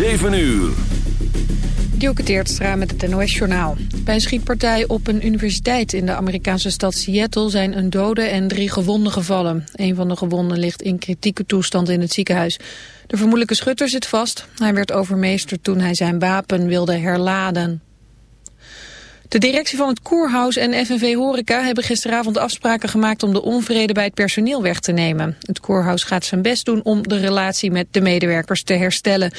7 uur. Dielke Teertstra met het NOS-journaal. Bij een schietpartij op een universiteit in de Amerikaanse stad Seattle... zijn een dode en drie gewonden gevallen. Een van de gewonden ligt in kritieke toestand in het ziekenhuis. De vermoedelijke schutter zit vast. Hij werd overmeesterd toen hij zijn wapen wilde herladen. De directie van het Koerhuis en FNV Horeca hebben gisteravond afspraken gemaakt om de onvrede bij het personeel weg te nemen. Het Koerhuis gaat zijn best doen om de relatie met de medewerkers te herstellen.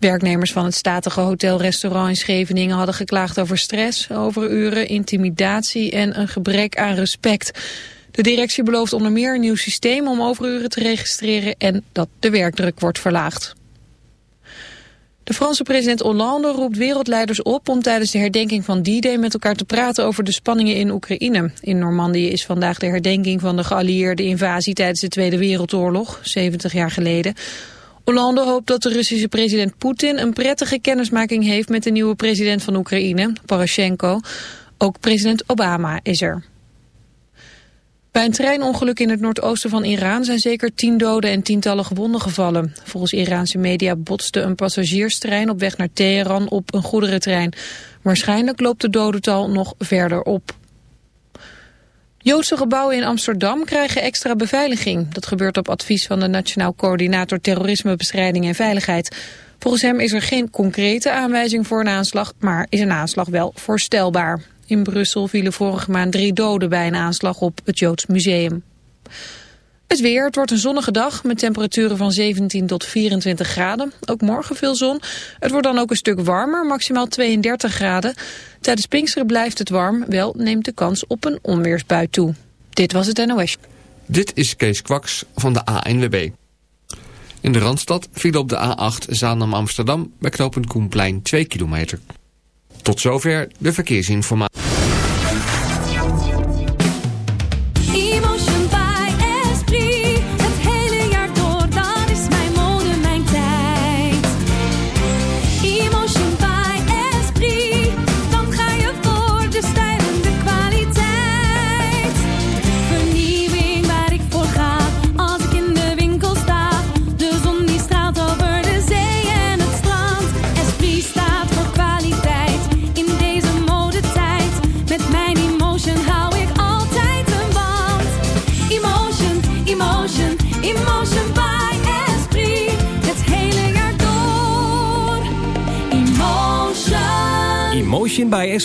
Werknemers van het statige hotel-restaurant in Scheveningen hadden geklaagd over stress, overuren, intimidatie en een gebrek aan respect. De directie belooft onder meer een nieuw systeem om overuren te registreren en dat de werkdruk wordt verlaagd. De Franse president Hollande roept wereldleiders op om tijdens de herdenking van D-Day met elkaar te praten over de spanningen in Oekraïne. In Normandië is vandaag de herdenking van de geallieerde invasie tijdens de Tweede Wereldoorlog, 70 jaar geleden. Hollande hoopt dat de Russische president Poetin een prettige kennismaking heeft met de nieuwe president van Oekraïne, Poroshenko. Ook president Obama is er. Bij een treinongeluk in het noordoosten van Iran zijn zeker tien doden en tientallen gewonden gevallen. Volgens Iraanse media botste een passagierstrein op weg naar Teheran op een goederentrein. Waarschijnlijk loopt de dodental nog verder op. Joodse gebouwen in Amsterdam krijgen extra beveiliging. Dat gebeurt op advies van de Nationaal Coördinator Terrorismebestrijding en Veiligheid. Volgens hem is er geen concrete aanwijzing voor een aanslag, maar is een aanslag wel voorstelbaar. In Brussel vielen vorige maand drie doden bij een aanslag op het Joods Museum. Het weer, het wordt een zonnige dag met temperaturen van 17 tot 24 graden. Ook morgen veel zon. Het wordt dan ook een stuk warmer, maximaal 32 graden. Tijdens Pinksteren blijft het warm, wel neemt de kans op een onweersbui toe. Dit was het NOS. Dit is Kees Kwaks van de ANWB. In de Randstad viel op de A8 Zaandam-Amsterdam bij knooppunt Koenplein 2 kilometer. Tot zover de verkeersinformatie.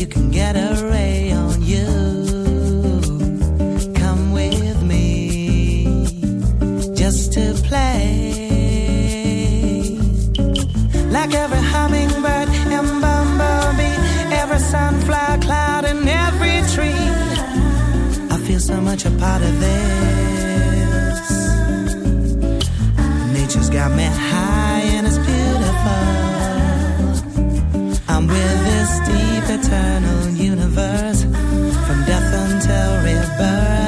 you can get a ray on you. Come with me just to play. Like every hummingbird and bumblebee, every sunflower cloud and every tree. I feel so much a part of it. eternal universe from death until rebirth.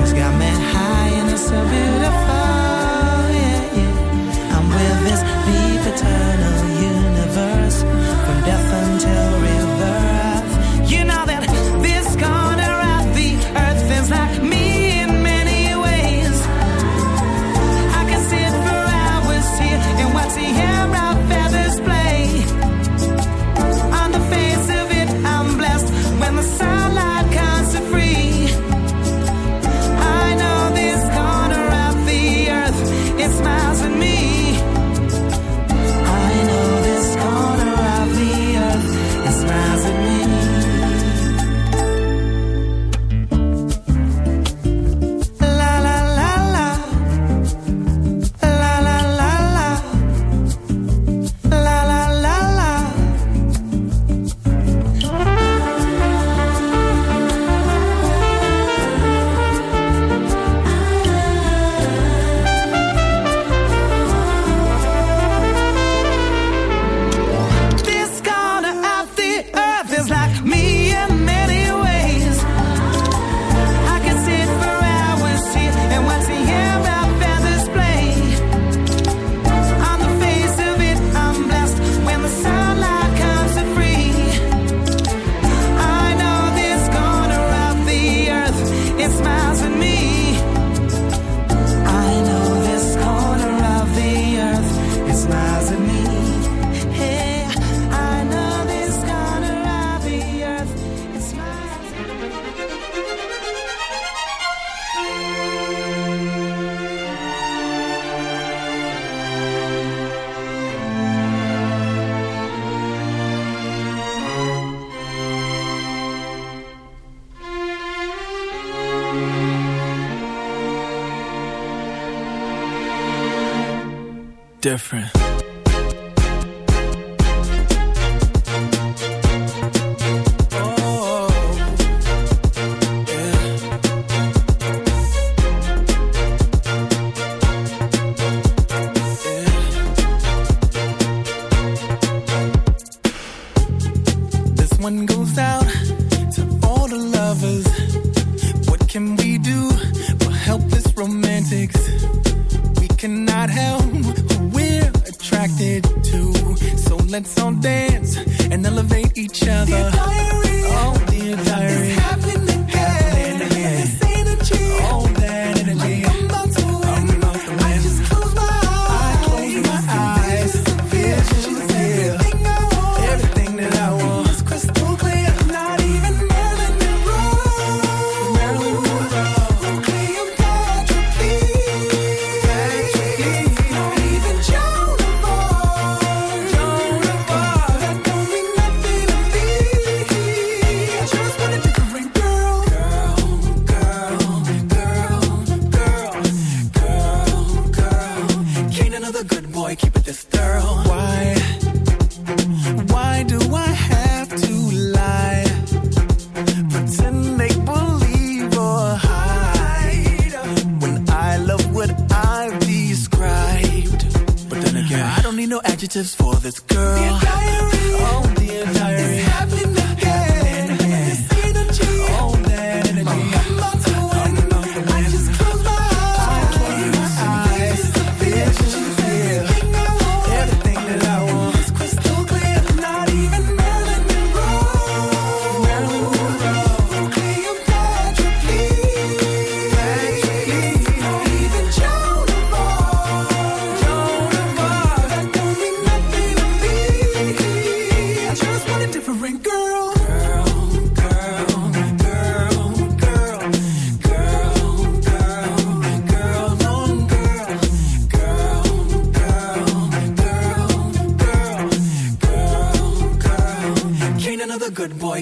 She's got me high and it's so beautiful. different.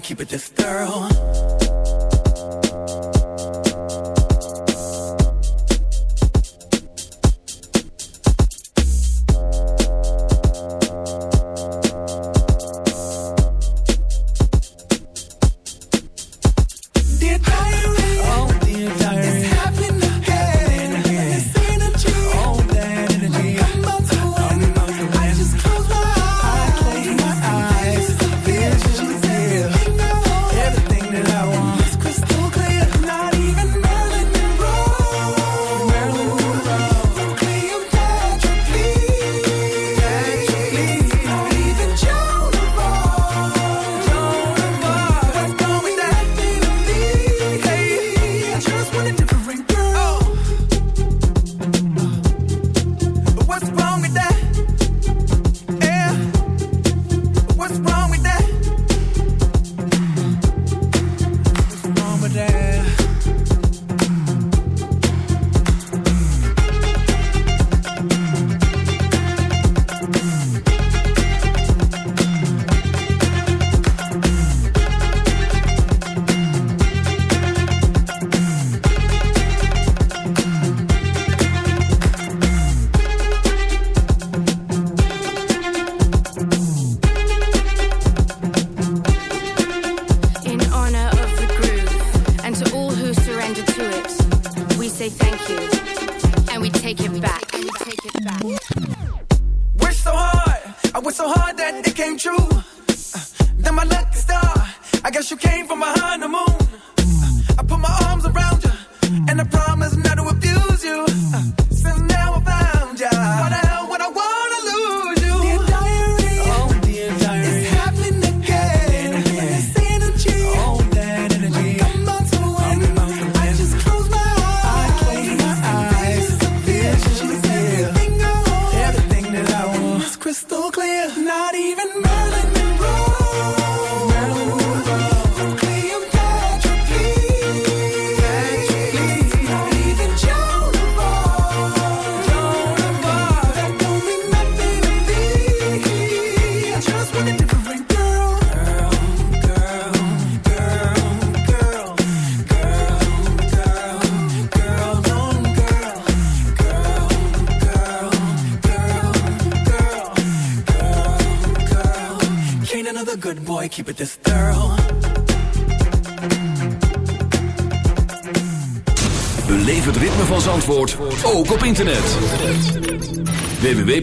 Keep it this true.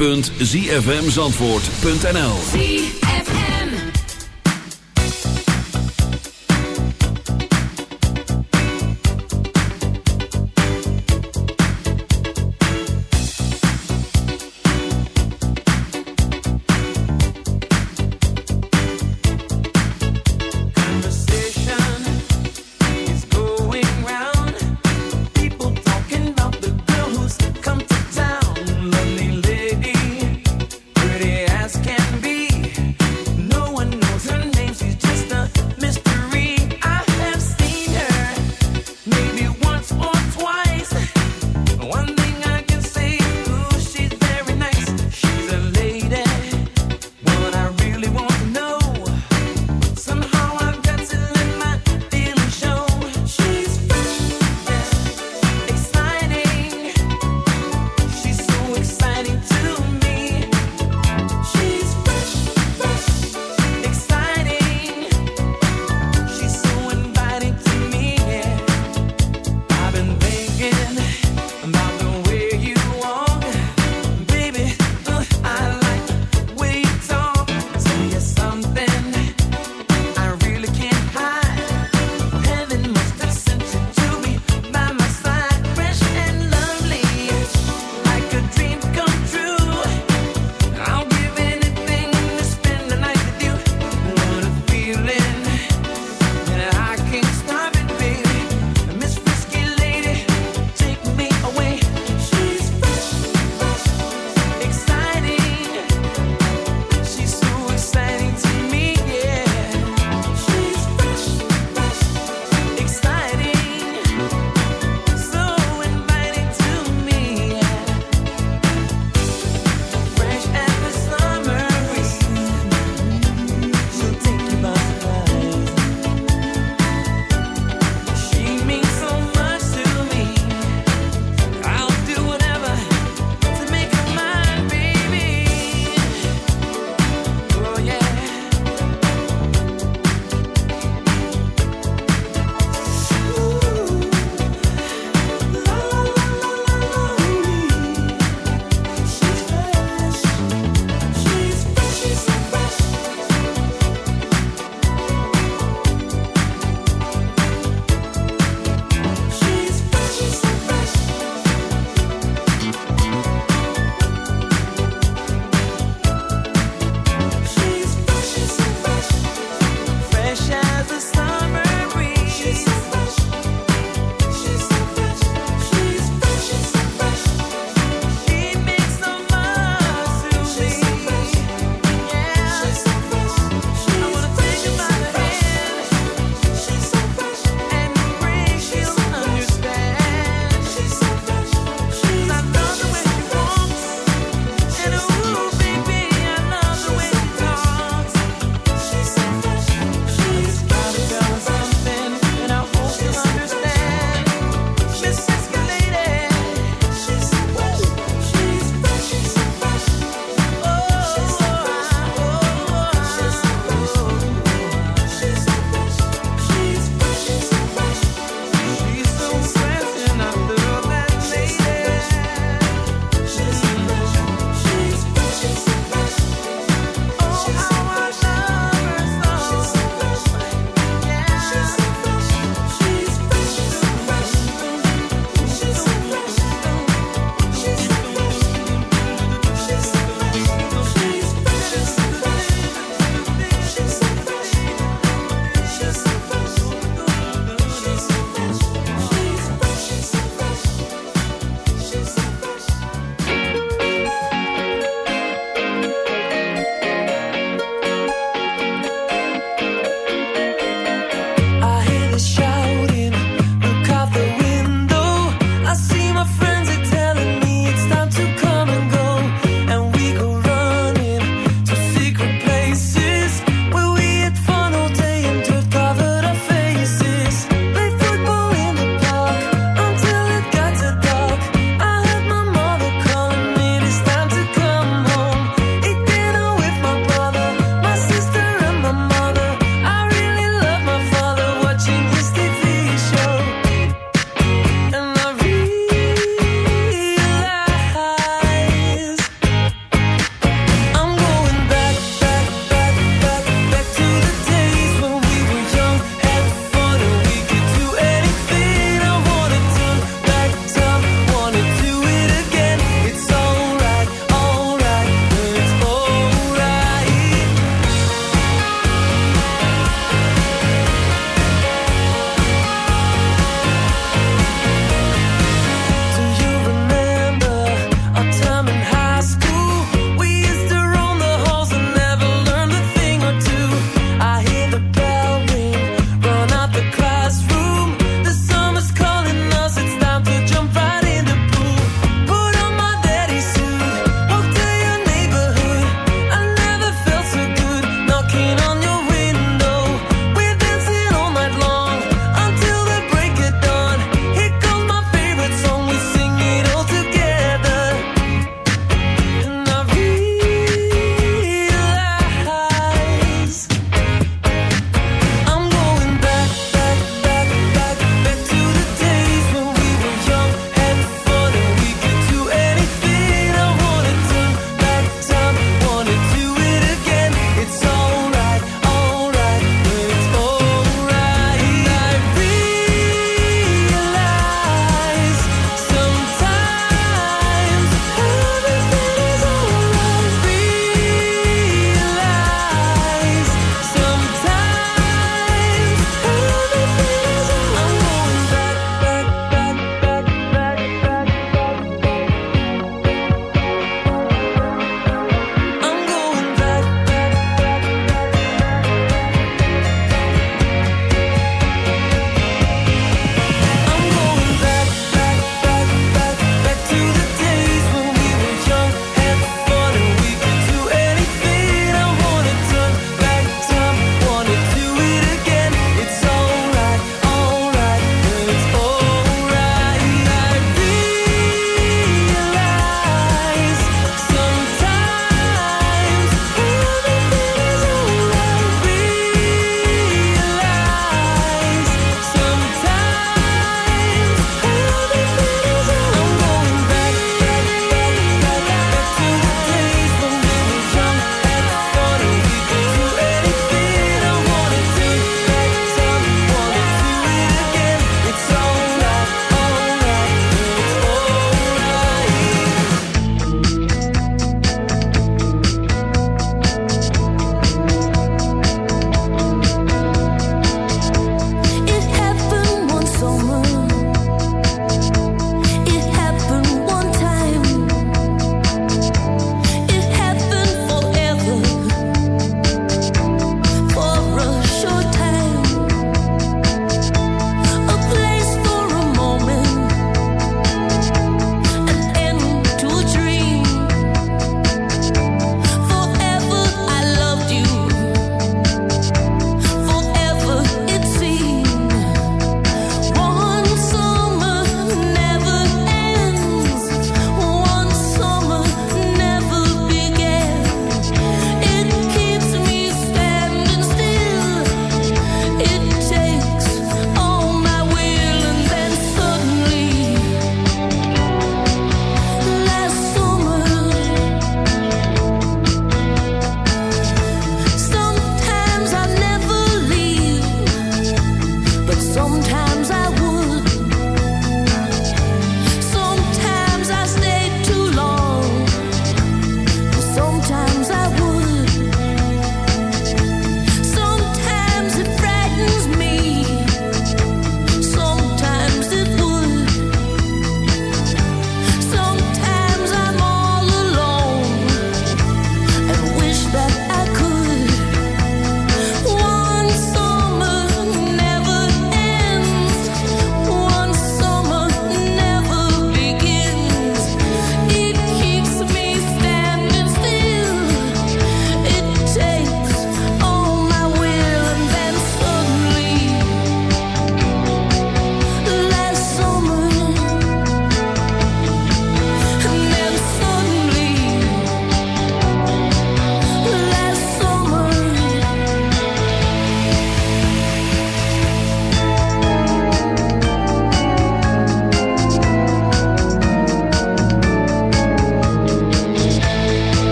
www.zfmzandvoort.nl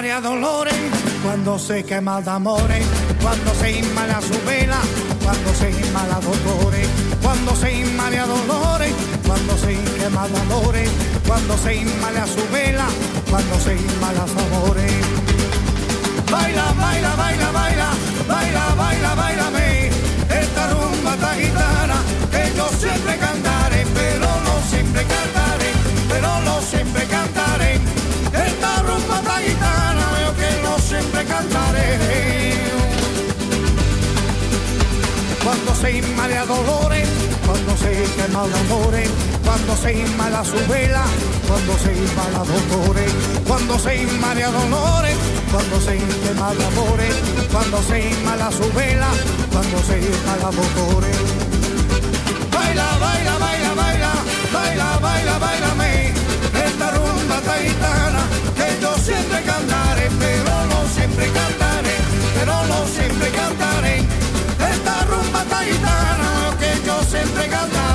marea dolores, cuando se quema de amores, cuando se inmala su vela, cuando se inmala dolores, cuando se inmala dolores, cuando se quema de amores, cuando se inmala su vela, cuando se inmala amores. Baila, baila, baila, baila, baila, baila, bailame, esta rumba esta gitana, se inmala dolores, cuando se quema amores, cuando se inmala su vela, cuando se inmala dolores, cuando se inmala dolores, cuando se amores, cuando se inmala su vela, cuando se inmala dolores. Baila, baila, baila, baila, baila, baila, bailame, esta rumba taitana, que yo siempre cantaré, pero no siempre cantaré, pero no siempre cantaré, la guitarra, lo que yo siempre cantaba.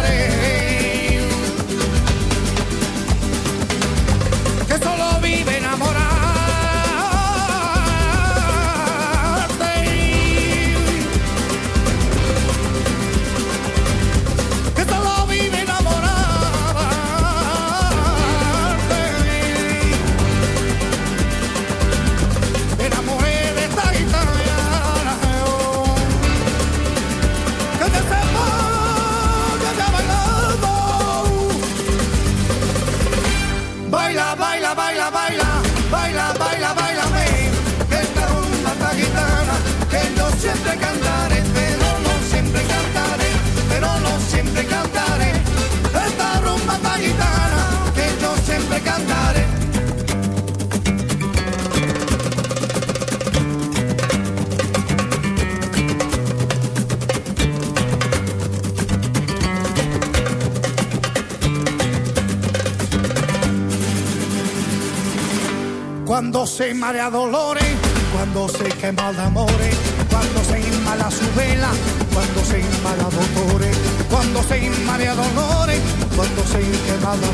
Se marea dolores, cuando se quema de amores, cuando se inmala su vela, cuando se inmala dolores, cuando se inmala dolores, cuando se quema de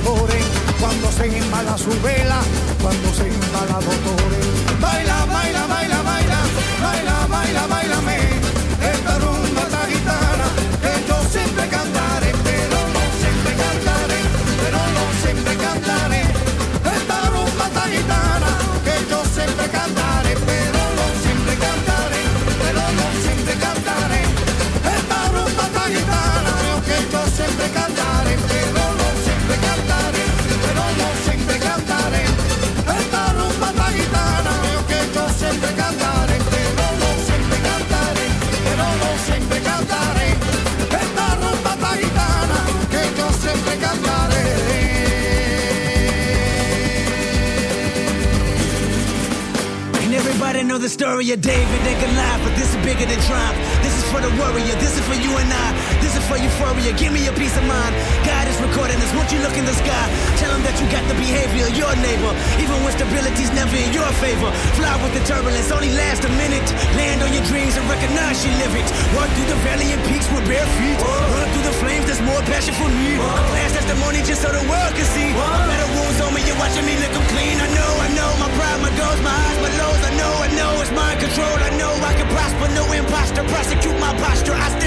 cuando se inmala su vela, cuando se inmala dolores. Baila, baila, baila, baila, baila, baila, bailame, esta rumba esta gitana, que yo siempre cantaré, know the story of David they and Goliath, but this is bigger than triumph. This is for the warrior, this is for you and I. For euphoria, give me a peace of mind. God is recording this, won't you look in the sky? Tell him that you got the behavior of your neighbor, even when stability's never in your favor. Fly with the turbulence, only last a minute. Land on your dreams and recognize you live it. Walk through the valley and peaks with bare feet. Run through the flames, there's more passion for me. A glass testimony just so the world can see. Better wounds on me, you're watching me 'em clean. I know, I know, my pride, my goals, my highs, my lows. I know, I know, it's mind control. I know I can prosper, no imposter. Prosecute my posture.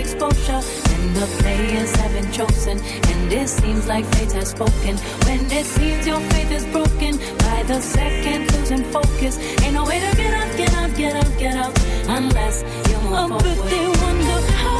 exposure. And the players have been chosen, and it seems like fate has spoken. When it seems your faith is broken, by the second losing focus. Ain't no way to get out, get out, get out, get out, unless you move Oh, but they wonder how.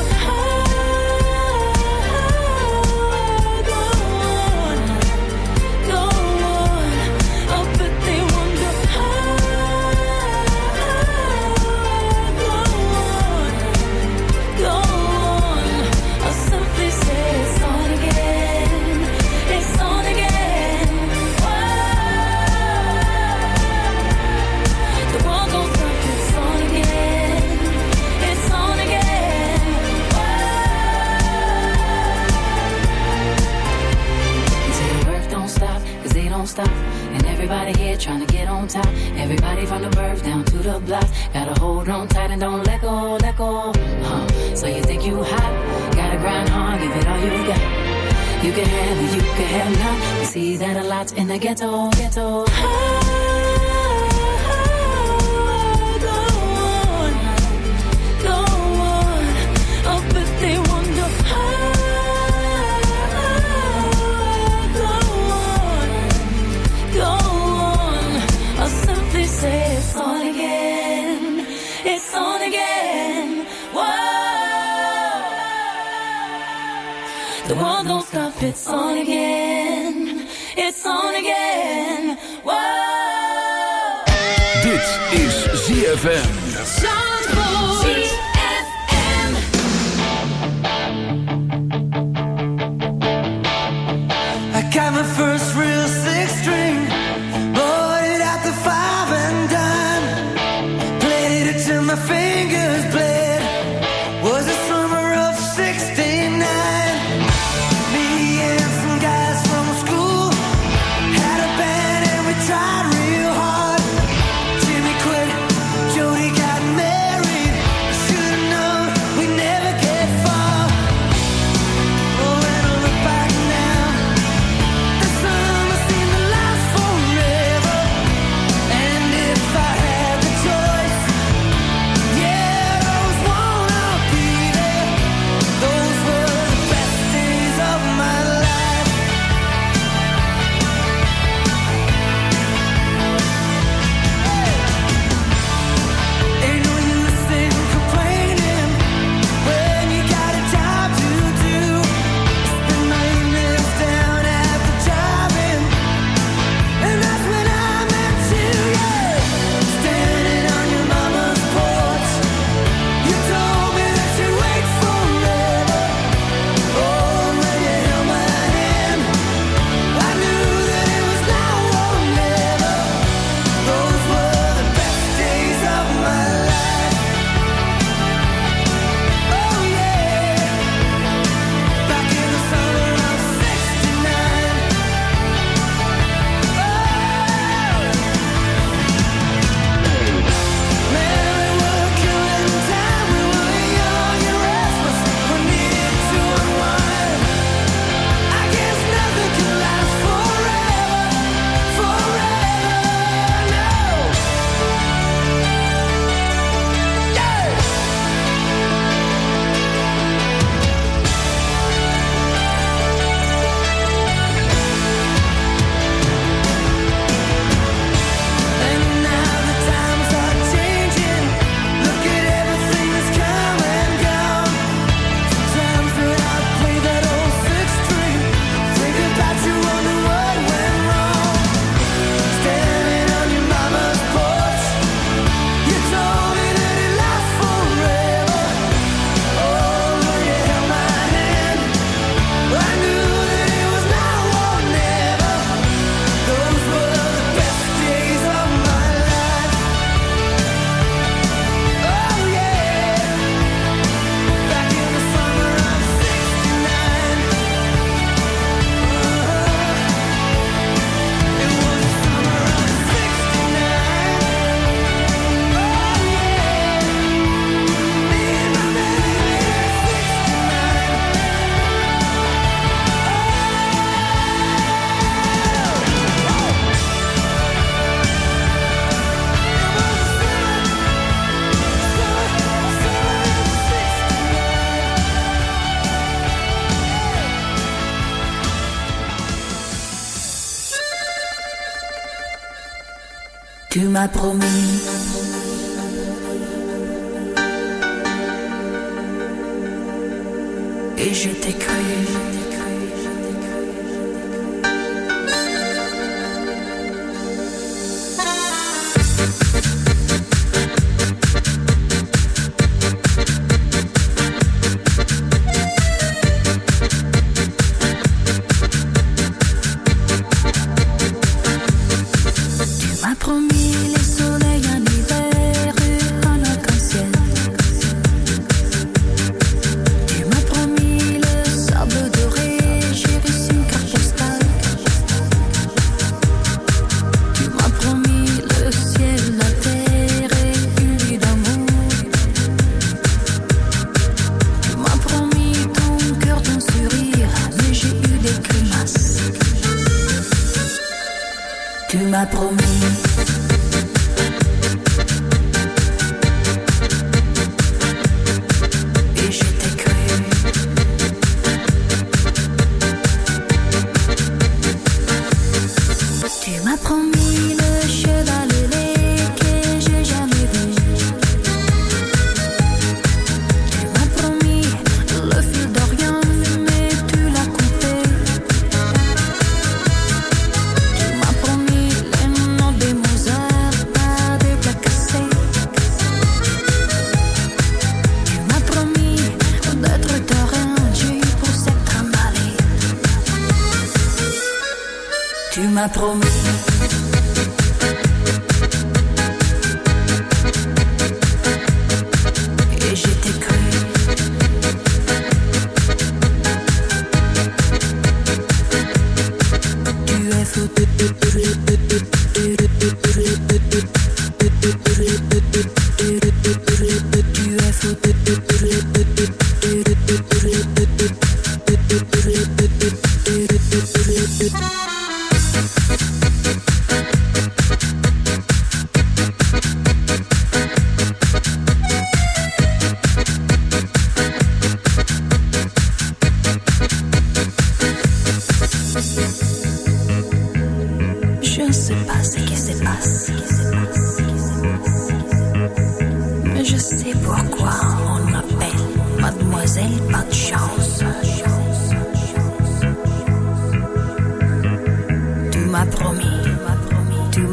promis.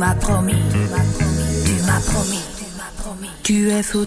m'as promis, tu m'as promis, tu es fou.